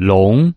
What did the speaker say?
龙。